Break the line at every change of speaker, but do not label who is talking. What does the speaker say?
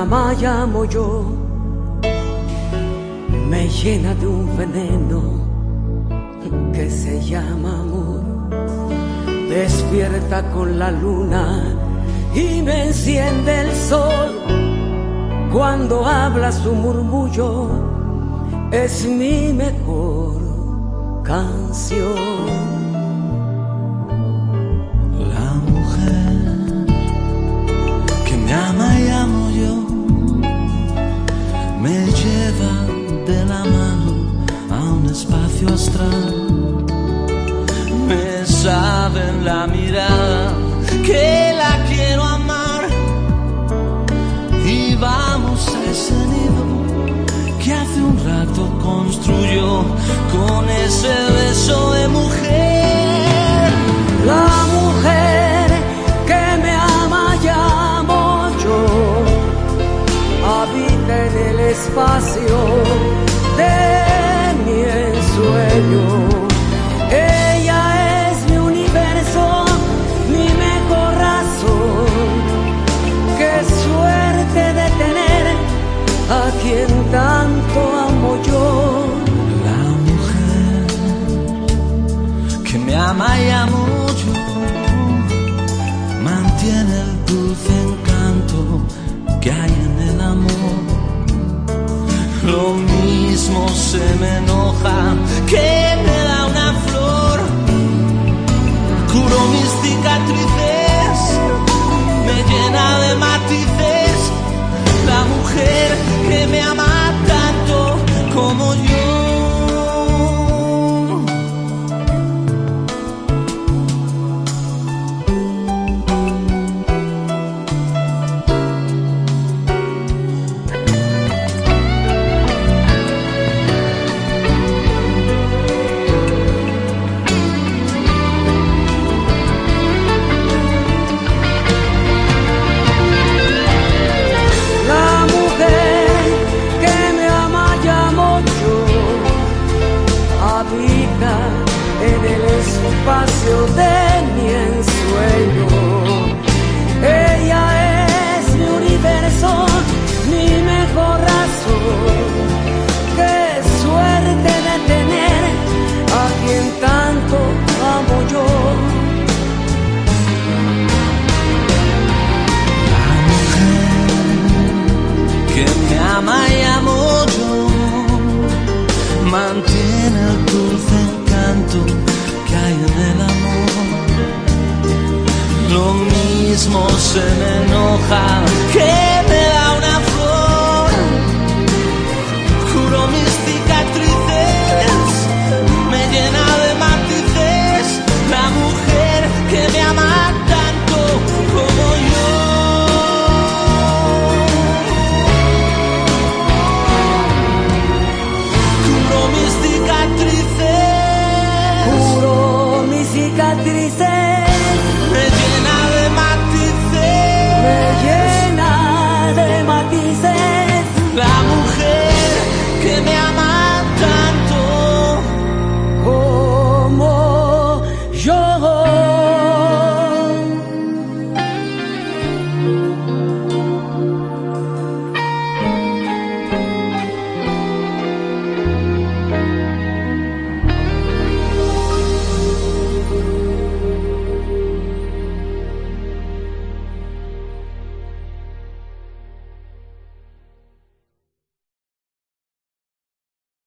me ama y amo yo me llena de un veneno que se llama amor. Despierta con la luna y me enciende el sol. Cuando habla su murmullo es mi mejor canción.
La mujer que me ama Me sabe en la mirada que la quiero amar y vamos a ese nido que hace un rato construyó con ese beso de mujer.
Mujer que me ama y amo yo
mantiene el dulce encanto que hay en el amor. Lo mismo se me enoja que me da una flor. Curo mis cicatrices, me llena de matices. La mujer que me ama
en el espacio de mi ensueño. Ella es mi universo, mi mejor razón. Qué suerte de tener a quien tanto amo yo.
que me ama y amo yo, encanto que hay en el amor. Lo mismo se me enoja cicatrices.